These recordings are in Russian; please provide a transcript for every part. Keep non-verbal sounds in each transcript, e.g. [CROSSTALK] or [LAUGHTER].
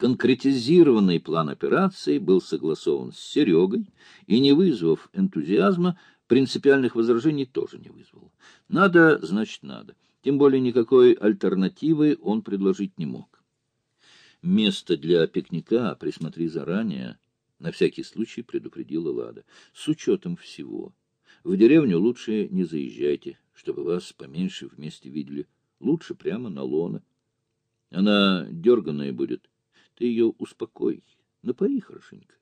Конкретизированный план операции был согласован с Серегой и, не вызвав энтузиазма, принципиальных возражений тоже не вызвал. Надо, значит, надо. Тем более никакой альтернативы он предложить не мог. Место для пикника присмотри заранее, на всякий случай предупредила Лада. С учетом всего. В деревню лучше не заезжайте, чтобы вас поменьше вместе видели. Лучше прямо на лона. Она дерганная будет. Ты ее успокой, напои хорошенько.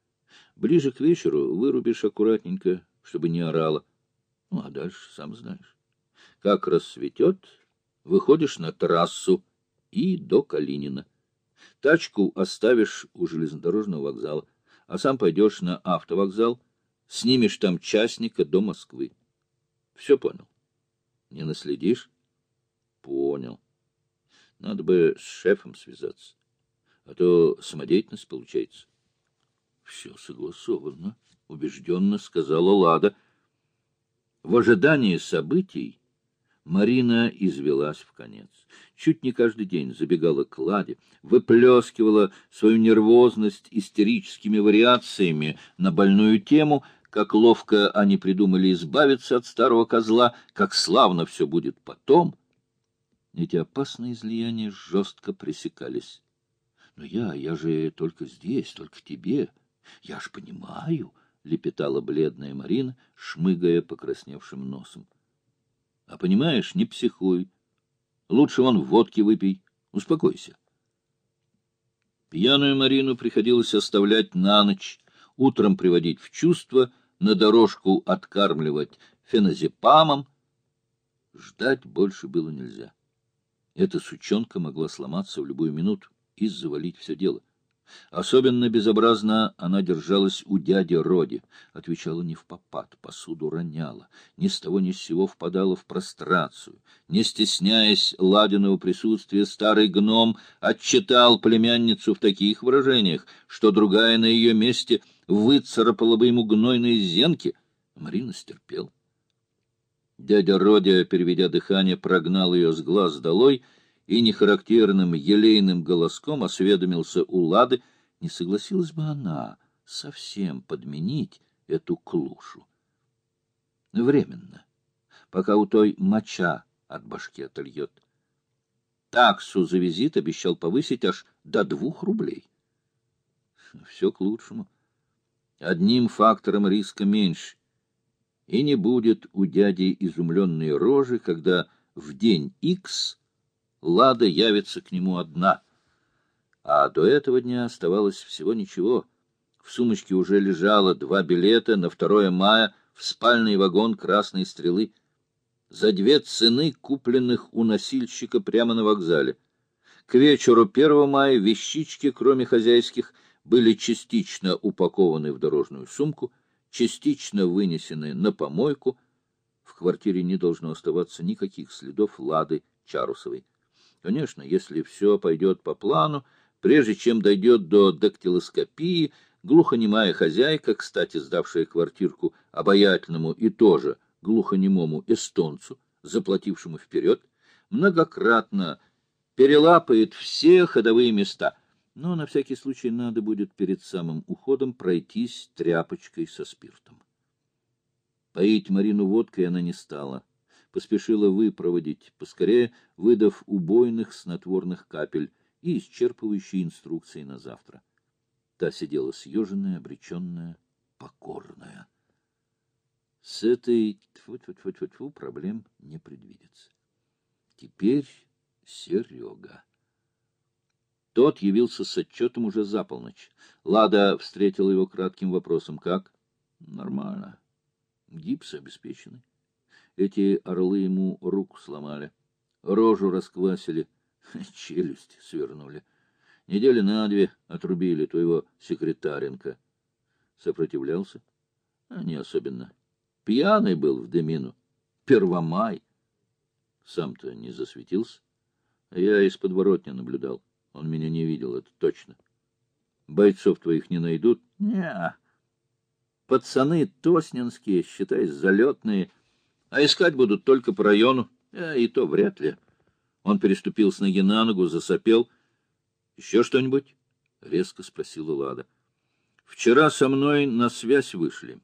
Ближе к вечеру вырубишь аккуратненько, чтобы не орала. Ну, а дальше сам знаешь. Как рассветет, выходишь на трассу и до Калинина. Тачку оставишь у железнодорожного вокзала, а сам пойдешь на автовокзал, снимешь там частника до Москвы. Все понял? Не наследишь? Понял. Надо бы с шефом связаться а то самодеятельность получается. — Все согласовано, — убежденно сказала Лада. В ожидании событий Марина извелась в конец. Чуть не каждый день забегала к Ладе, выплескивала свою нервозность истерическими вариациями на больную тему, как ловко они придумали избавиться от старого козла, как славно все будет потом. Эти опасные излияния жестко пресекались. Но я, я же только здесь, только тебе. Я ж понимаю, — лепетала бледная Марина, шмыгая покрасневшим носом. — А понимаешь, не психуй. Лучше вон водки выпей. Успокойся. Пьяную Марину приходилось оставлять на ночь, утром приводить в чувство, на дорожку откармливать феназепамом. Ждать больше было нельзя. Эта сучонка могла сломаться в любую минуту и завалить все дело. Особенно безобразно она держалась у дяди Роди, отвечала не в попад, посуду роняла, ни с того ни с сего впадала в прострацию. Не стесняясь ладиного присутствия, старый гном отчитал племянницу в таких выражениях, что другая на ее месте выцарапала бы ему гнойные зенки. Марина стерпел. Дядя Родя, переведя дыхание, прогнал ее с глаз долой — и нехарактерным елейным голоском осведомился у Лады, не согласилась бы она совсем подменить эту клушу. Временно, пока у той моча от башки отольет. Таксу за визит обещал повысить аж до двух рублей. Все к лучшему. Одним фактором риска меньше. И не будет у дяди изумленной рожи, когда в день Икс Лада явится к нему одна. А до этого дня оставалось всего ничего. В сумочке уже лежало два билета на 2 мая в спальный вагон «Красной стрелы» за две цены, купленных у носильщика прямо на вокзале. К вечеру 1 мая вещички, кроме хозяйских, были частично упакованы в дорожную сумку, частично вынесены на помойку. В квартире не должно оставаться никаких следов Лады Чарусовой. Конечно, если все пойдет по плану, прежде чем дойдет до дактилоскопии, глухонемая хозяйка, кстати, сдавшая квартирку обаятельному и тоже глухонемому эстонцу, заплатившему вперед, многократно перелапает все ходовые места, но на всякий случай надо будет перед самым уходом пройтись тряпочкой со спиртом. Поить Марину водкой она не стала поспешила выпроводить, поскорее выдав убойных снотворных капель и исчерпывающие инструкции на завтра. Та сидела съеженная, обреченная, покорная. С этой тьфу -тьфу -тьфу -тьфу -тьфу, проблем не предвидится. Теперь Серега. Тот явился с отчетом уже за полночь. Лада встретила его кратким вопросом. «Как?» «Нормально. Гипс обеспеченный. Эти орлы ему руку сломали, рожу расквасили, [LAUGHS] челюсть свернули. Недели на две отрубили твоего секретаренка. Сопротивлялся? А не особенно. Пьяный был в Демину. Первомай. Сам-то не засветился. Я из подворотня наблюдал. Он меня не видел, это точно. Бойцов твоих не найдут? Не. Пацаны тоснинские, считай, залетные, а искать будут только по району, а и то вряд ли. Он переступил с ноги на ногу, засопел. Еще что-нибудь? — резко спросила Лада. — Вчера со мной на связь вышли.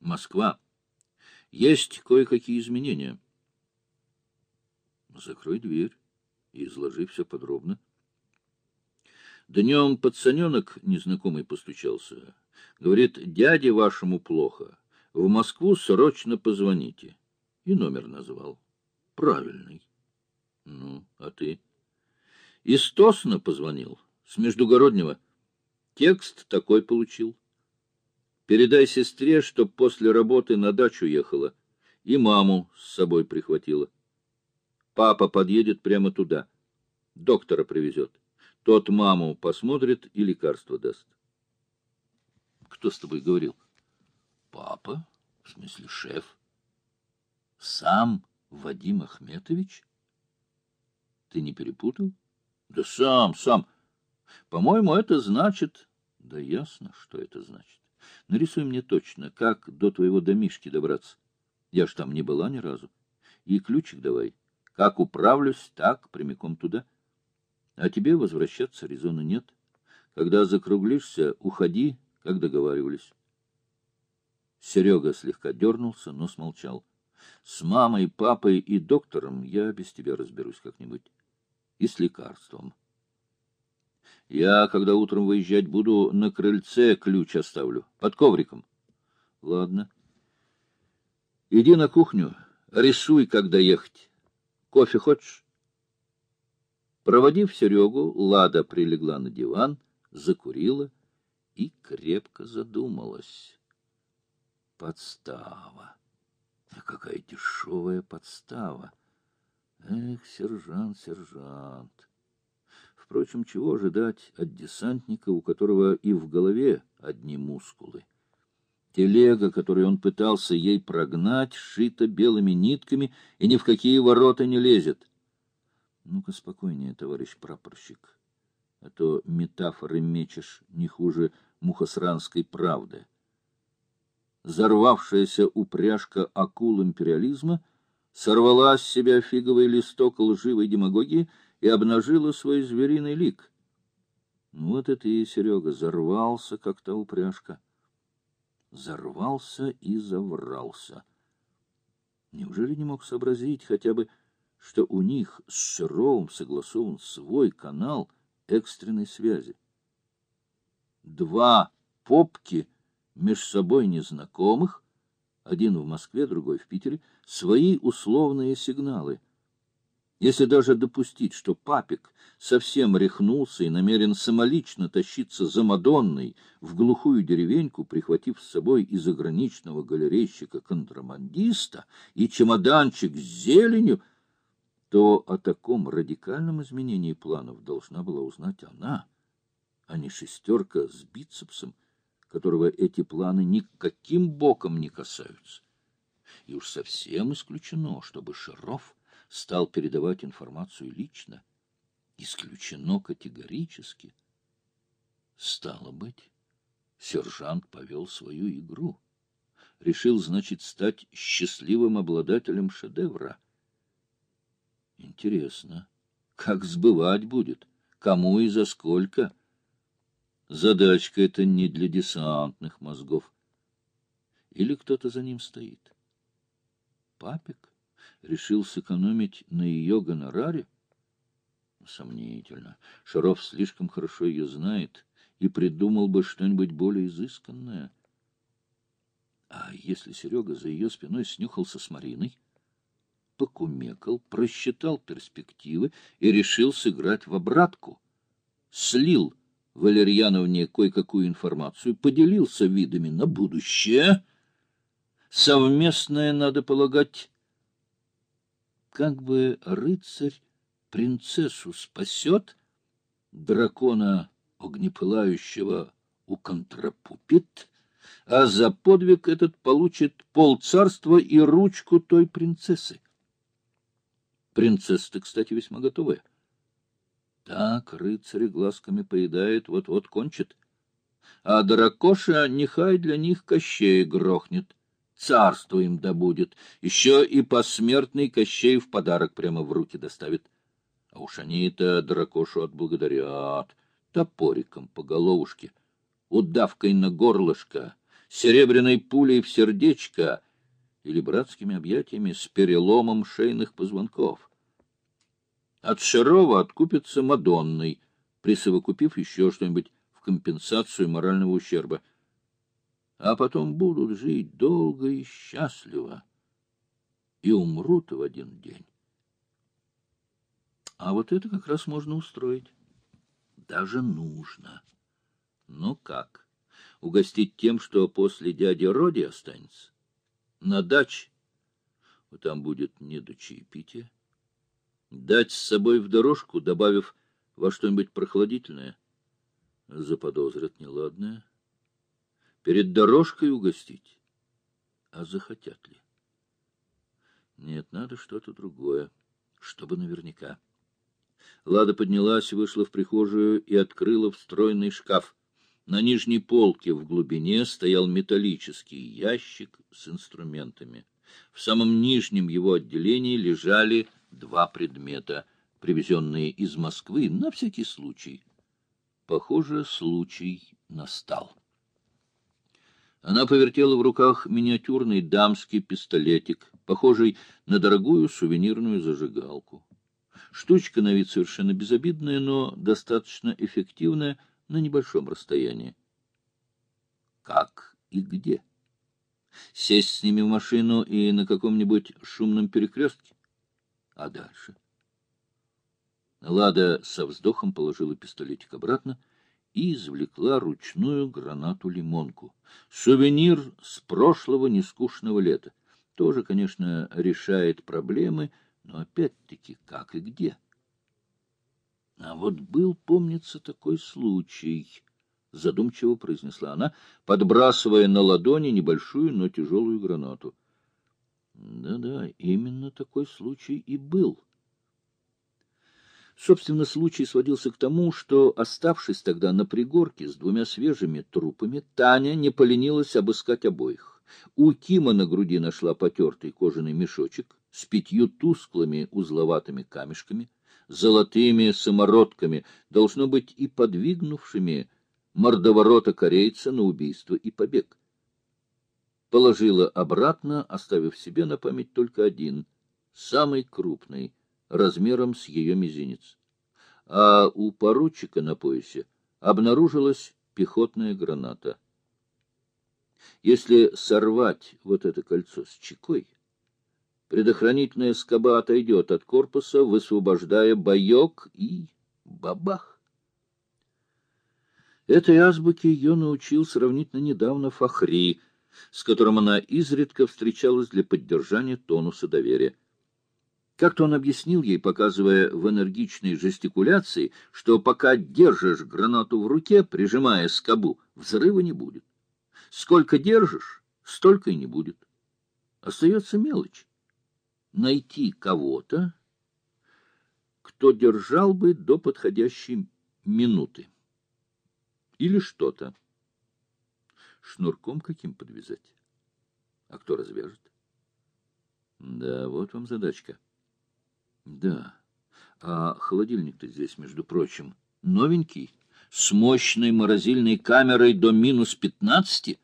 Москва. Есть кое-какие изменения. — Закрой дверь и изложи все подробно. Днем пацаненок незнакомый постучался. Говорит, дяде вашему плохо. В Москву срочно позвоните. И номер назвал. Правильный. Ну, а ты? Из Тосна позвонил, с Междугороднего. Текст такой получил. Передай сестре, чтоб после работы на дачу ехала и маму с собой прихватила. Папа подъедет прямо туда. Доктора привезет. Тот маму посмотрит и лекарство даст. Кто с тобой говорил? Папа, в смысле шеф. Сам Вадим Ахметович? Ты не перепутал? Да сам, сам. По-моему, это значит... Да ясно, что это значит. Нарисуй мне точно, как до твоего домишки добраться. Я ж там не была ни разу. И ключик давай. Как управлюсь, так прямиком туда. А тебе возвращаться резона нет. Когда закруглишься, уходи, как договаривались. Серега слегка дернулся, но смолчал. С мамой, папой и доктором я без тебя разберусь как-нибудь. И с лекарством. Я, когда утром выезжать буду, на крыльце ключ оставлю, под ковриком. Ладно. Иди на кухню, рисуй, как доехать. Кофе хочешь? Проводив Серегу, Лада прилегла на диван, закурила и крепко задумалась. Подстава. Какая дешевая подстава. Эх, сержант, сержант. Впрочем, чего ожидать от десантника, у которого и в голове одни мускулы? Телега, которую он пытался ей прогнать, шита белыми нитками и ни в какие ворота не лезет. Ну-ка спокойнее, товарищ прапорщик, а то метафоры мечешь не хуже мухосранской правды. Зарвавшаяся упряжка акул империализма сорвала с себя фиговый листок лживой демагогии и обнажила свой звериный лик. Вот это и Серега зарвался, как та упряжка. Зарвался и заврался. Неужели не мог сообразить хотя бы, что у них с Шаровым согласован свой канал экстренной связи? Два попки меж собой незнакомых, один в Москве, другой в Питере, свои условные сигналы — если даже допустить, что папик совсем рехнулся и намерен самолично тащиться за Мадонной в глухую деревеньку, прихватив с собой и заграничного галерейщика-контрабандиста и чемоданчик с зеленью, то о таком радикальном изменении планов должна была узнать она, а не шестерка с бицепсом, которого эти планы никаким боком не касаются. И уж совсем исключено, чтобы Шаров стал передавать информацию лично. Исключено категорически. Стало быть, сержант повел свою игру. Решил, значит, стать счастливым обладателем шедевра. Интересно, как сбывать будет? Кому и за сколько? Задачка эта не для десантных мозгов. Или кто-то за ним стоит? Папик? решил сэкономить на ее гонораре? Сомнительно. Шаров слишком хорошо ее знает и придумал бы что-нибудь более изысканное. А если Серега за ее спиной снюхался с Мариной, покумекал, просчитал перспективы и решил сыграть в обратку, слил Валерьяновне кое-какую информацию, поделился видами на будущее. Совместное, надо полагать, как бы рыцарь принцессу спасет, дракона огнепылающего уконтрапупит, а за подвиг этот получит полцарства и ручку той принцессы. Принцесса-то, кстати, весьма готовая. Так рыцарь глазками поедает, вот-вот кончит. А дракоша нехай для них кощей грохнет царство им добудет, еще и посмертный Кощей в подарок прямо в руки доставит. А уж они это дракошу отблагодарят. топориком по головушке, удавкой на горлышко, серебряной пулей в сердечко или братскими объятиями с переломом шейных позвонков. От Шерова откупится Мадонной, присовокупив еще что-нибудь в компенсацию морального ущерба. А потом будут жить долго и счастливо и умрут в один день. А вот это как раз можно устроить. Даже нужно. Ну как? Угостить тем, что после дяди Роди останется? На даче? Там будет не до чаепития. Дать с собой в дорожку, добавив во что-нибудь прохладительное? Заподозрят неладное. Перед дорожкой угостить? А захотят ли? Нет, надо что-то другое, чтобы наверняка. Лада поднялась, вышла в прихожую и открыла встроенный шкаф. На нижней полке в глубине стоял металлический ящик с инструментами. В самом нижнем его отделении лежали два предмета, привезенные из Москвы на всякий случай. Похоже, случай настал. Она повертела в руках миниатюрный дамский пистолетик, похожий на дорогую сувенирную зажигалку. Штучка на вид совершенно безобидная, но достаточно эффективная на небольшом расстоянии. Как и где? Сесть с ними в машину и на каком-нибудь шумном перекрестке? А дальше? Лада со вздохом положила пистолетик обратно и извлекла ручную гранату-лимонку. Сувенир с прошлого нескучного лета. Тоже, конечно, решает проблемы, но опять-таки как и где. А вот был, помнится, такой случай, — задумчиво произнесла она, подбрасывая на ладони небольшую, но тяжелую гранату. Да-да, именно такой случай и был. Собственно, случай сводился к тому, что, оставшись тогда на пригорке с двумя свежими трупами, Таня не поленилась обыскать обоих. У Кима на груди нашла потертый кожаный мешочек с пятью тусклыми узловатыми камешками, золотыми самородками, должно быть и подвигнувшими мордоворота корейца на убийство и побег. Положила обратно, оставив себе на память только один, самый крупный — размером с ее мизинец. А у поручика на поясе обнаружилась пехотная граната. Если сорвать вот это кольцо с чекой, предохранительная скоба отойдет от корпуса, высвобождая боек и бабах. Этой азбуке ее научил сравнительно недавно Фахри, с которым она изредка встречалась для поддержания тонуса доверия. Как-то он объяснил ей, показывая в энергичной жестикуляции, что пока держишь гранату в руке, прижимая скобу, взрыва не будет. Сколько держишь, столько и не будет. Остается мелочь. Найти кого-то, кто держал бы до подходящей минуты. Или что-то. Шнурком каким подвязать? А кто развяжет? Да, вот вам задачка. Да. А холодильник-то здесь, между прочим, новенький, с мощной морозильной камерой до минус пятнадцати.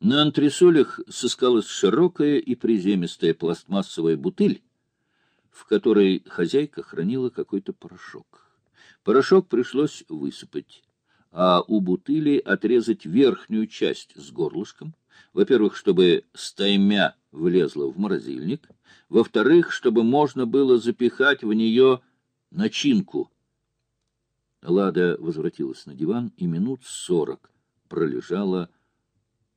На антресолях сыскалась широкая и приземистая пластмассовая бутыль, в которой хозяйка хранила какой-то порошок. Порошок пришлось высыпать, а у бутыли отрезать верхнюю часть с горлышком, во-первых, чтобы стаймя влезла в морозильник, во-вторых, чтобы можно было запихать в нее начинку. Лада возвратилась на диван и минут сорок пролежала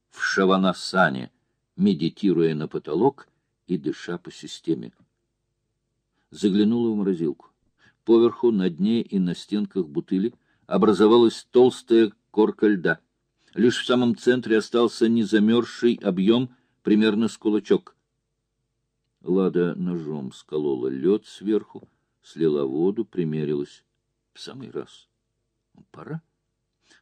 в шаванасане, медитируя на потолок и дыша по системе. Заглянула в морозилку. Поверху, на дне и на стенках бутыли образовалась толстая корка льда. Лишь в самом центре остался незамерзший объем примерно с кулачок. Лада ножом сколола лед сверху, слила воду, примерилась. В самый раз. Пора.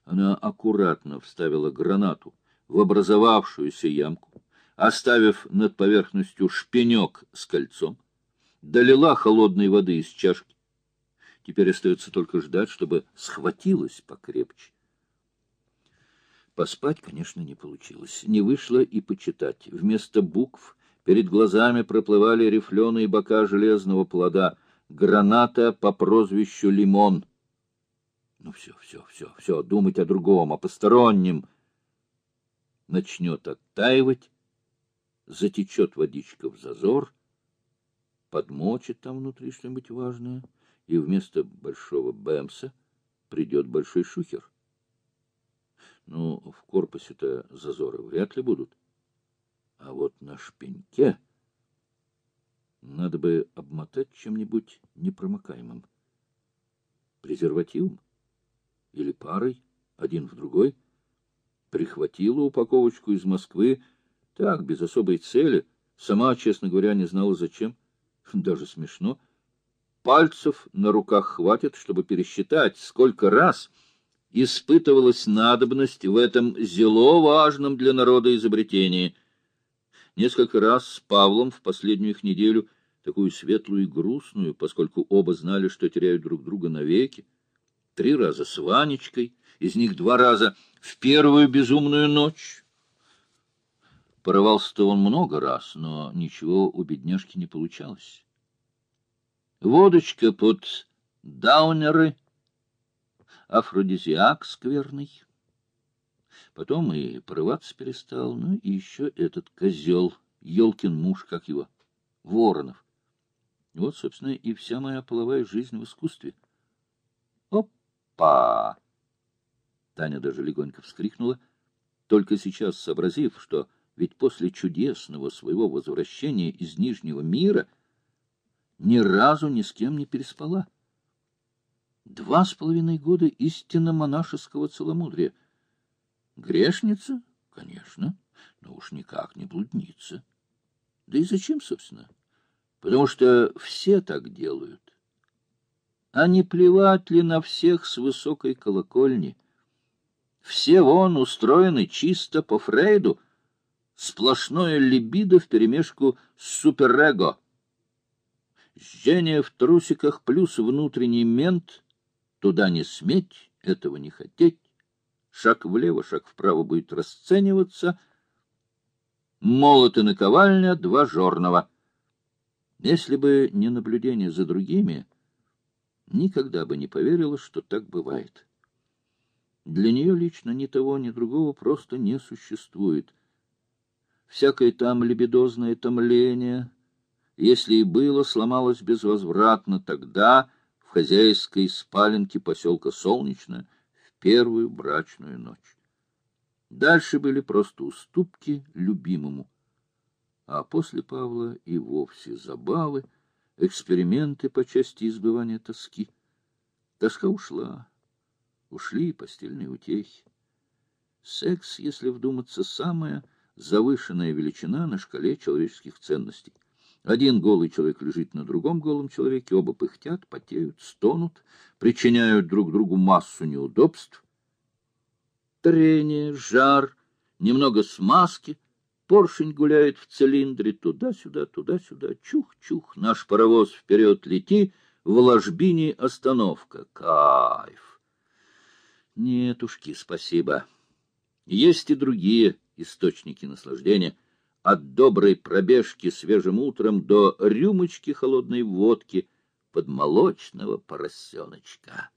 Она аккуратно вставила гранату в образовавшуюся ямку, оставив над поверхностью шпенек с кольцом, долила холодной воды из чашки. Теперь остается только ждать, чтобы схватилась покрепче. Поспать, конечно, не получилось. Не вышло и почитать. Вместо букв перед глазами проплывали рифленые бока железного плода. Граната по прозвищу Лимон. Ну все, все, все, все, думать о другом, о постороннем. Начнет оттаивать, затечет водичка в зазор, подмочит там внутри что-нибудь важное, и вместо большого бэмса придет большой шухер. Ну, в корпусе-то зазоры вряд ли будут. А вот на шпеньке надо бы обмотать чем-нибудь непромокаемым. Презервативом или парой, один в другой. Прихватила упаковочку из Москвы, так, без особой цели. Сама, честно говоря, не знала, зачем. Даже смешно. Пальцев на руках хватит, чтобы пересчитать, сколько раз испытывалась надобность в этом зело важном для народа изобретении. Несколько раз с Павлом в последнюю их неделю, такую светлую и грустную, поскольку оба знали, что теряют друг друга навеки. Три раза с Ванечкой, из них два раза в первую безумную ночь. Порывался-то он много раз, но ничего у бедняжки не получалось. Водочка под даунеры — афродизиак скверный. Потом и порываться перестал, ну и еще этот козел, елкин муж, как его, Воронов. Вот, собственно, и вся моя половая жизнь в искусстве. Опа! Таня даже легонько вскрикнула, только сейчас сообразив, что ведь после чудесного своего возвращения из Нижнего мира ни разу ни с кем не переспала. Два с половиной года истинно монашеского целомудрия. Грешница? Конечно, но уж никак не блудница. Да и зачем, собственно? Потому что все так делают. А не плевать ли на всех с высокой колокольни? Все вон устроены чисто по Фрейду, сплошное либидо вперемешку с суперэго. Жжение в трусиках плюс внутренний мент — Туда не сметь, этого не хотеть. Шаг влево, шаг вправо будет расцениваться. Молот и наковальня — два жорного. Если бы не наблюдение за другими, никогда бы не поверила, что так бывает. Для нее лично ни того, ни другого просто не существует. Всякое там лебедозное томление, если и было, сломалось безвозвратно тогда, хозяйской спаленке поселка Солнечное в первую брачную ночь. Дальше были просто уступки любимому, а после Павла и вовсе забавы, эксперименты по части избывания тоски. Тоска ушла, ушли постельные утехи. Секс, если вдуматься, самая завышенная величина на шкале человеческих ценностей. Один голый человек лежит на другом голом человеке, оба пыхтят, потеют, стонут, причиняют друг другу массу неудобств. Трение, жар, немного смазки, поршень гуляет в цилиндре туда-сюда, туда-сюда, чух-чух, наш паровоз вперед лети, в ложбине остановка. Кайф! Нетушки, спасибо. Есть и другие источники наслаждения — от доброй пробежки свежим утром до рюмочки холодной водки под молочного поросеночка.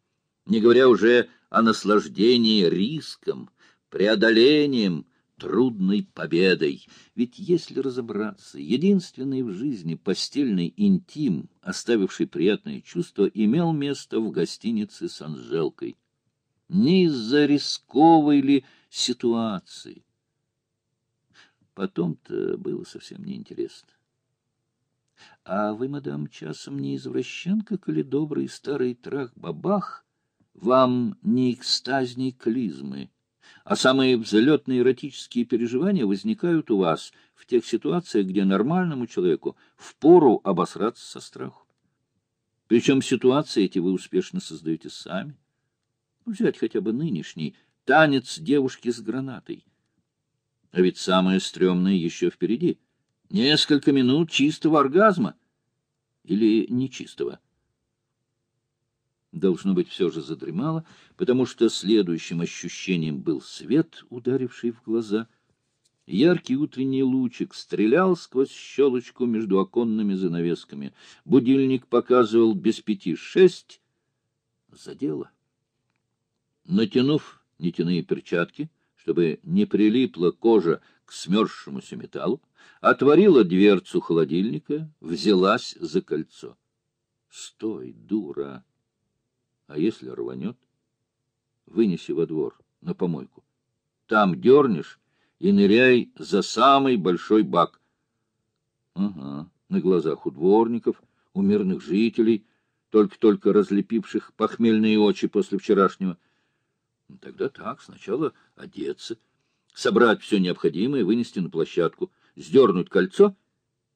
Не говоря уже о наслаждении риском, преодолением, трудной победой. Ведь если разобраться, единственный в жизни постельный интим, оставивший приятное чувство, имел место в гостинице с Анжелкой. Не из-за рисковой ли ситуации, Потом-то было совсем неинтересно. — А вы, мадам, часом не извращенка, коли добрый старый трах-бабах вам не экстазней клизмы, а самые взлетные эротические переживания возникают у вас в тех ситуациях, где нормальному человеку впору обосраться со страху. Причем ситуации эти вы успешно создаете сами. Взять хотя бы нынешний танец девушки с гранатой — а ведь самое стрёмное еще впереди. Несколько минут чистого оргазма. Или нечистого. должно быть, все же задремала, потому что следующим ощущением был свет, ударивший в глаза. Яркий утренний лучик стрелял сквозь щелочку между оконными занавесками. Будильник показывал без пяти шесть. Задело. Натянув нитяные перчатки, чтобы не прилипла кожа к смерзшемуся металлу, отворила дверцу холодильника, взялась за кольцо. — Стой, дура! А если рванет? Вынеси во двор, на помойку. Там дернешь и ныряй за самый большой бак. Ага, на глазах у дворников, у мирных жителей, только-только разлепивших похмельные очи после вчерашнего. Тогда так, сначала одеться, собрать все необходимое, вынести на площадку, сдернуть кольцо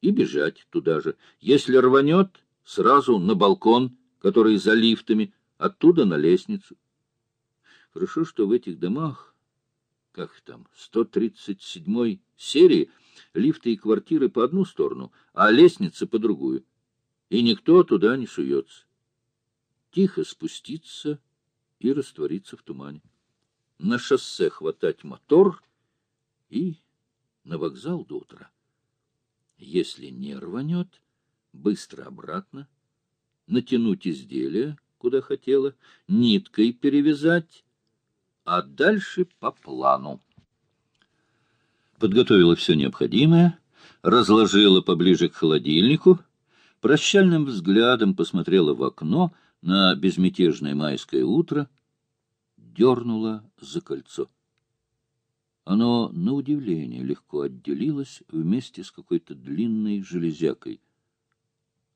и бежать туда же. Если рванет, сразу на балкон, который за лифтами, оттуда на лестницу. Хорошо, что в этих домах, как там, 137-й серии, лифты и квартиры по одну сторону, а лестница по другую, и никто туда не суется. Тихо спуститься и раствориться в тумане. На шоссе хватать мотор и на вокзал до утра. Если не рванет, быстро обратно, натянуть изделие, куда хотела, ниткой перевязать, а дальше по плану. Подготовила все необходимое, разложила поближе к холодильнику, прощальным взглядом посмотрела в окно на безмятежное майское утро, дернула за кольцо. Оно, на удивление, легко отделилось вместе с какой-то длинной железякой.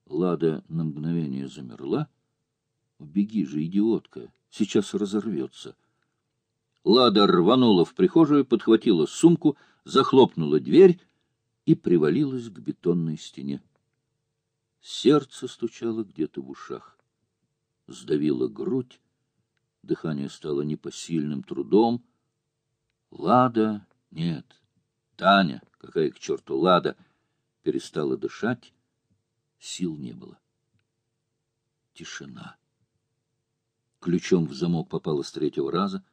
Лада на мгновение замерла, Беги же, идиотка, сейчас разорвется. Лада рванула в прихожую, подхватила сумку, захлопнула дверь и привалилась к бетонной стене. Сердце стучало где-то в ушах. Сдавило грудь, дыхание стало непосильным трудом. Лада, нет, Таня, какая к черту Лада, перестала дышать, сил не было. Тишина. Ключом в замок попало с третьего раза.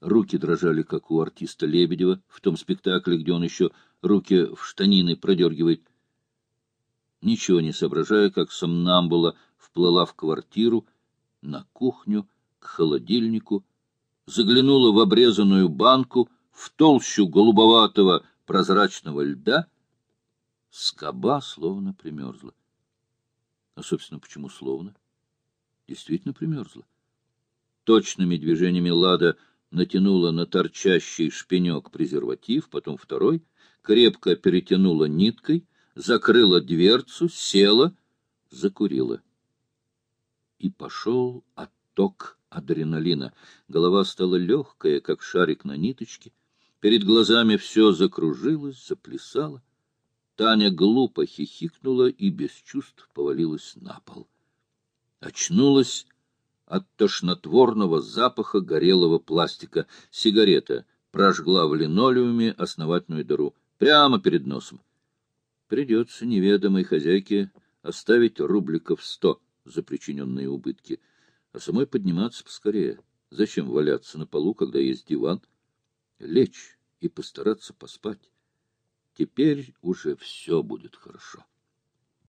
Руки дрожали, как у артиста Лебедева в том спектакле, где он еще руки в штанины продергивает. Ничего не соображая, как сомнамбула вплыла в квартиру, на кухню, холодильнику, заглянула в обрезанную банку, в толщу голубоватого прозрачного льда. Скоба словно примерзла. А, собственно, почему словно? Действительно примерзла. Точными движениями Лада натянула на торчащий шпинек презерватив, потом второй, крепко перетянула ниткой, закрыла дверцу, села, закурила. И пошел отток адреналина. Голова стала легкая, как шарик на ниточке. Перед глазами все закружилось, заплясало. Таня глупо хихикнула и без чувств повалилась на пол. Очнулась от тошнотворного запаха горелого пластика. Сигарета прожгла в линолеуме основательную дыру, прямо перед носом. Придется неведомой хозяйке оставить рубликов сто за причиненные убытки, а самой подниматься поскорее. Зачем валяться на полу, когда есть диван? Лечь и постараться поспать. Теперь уже все будет хорошо.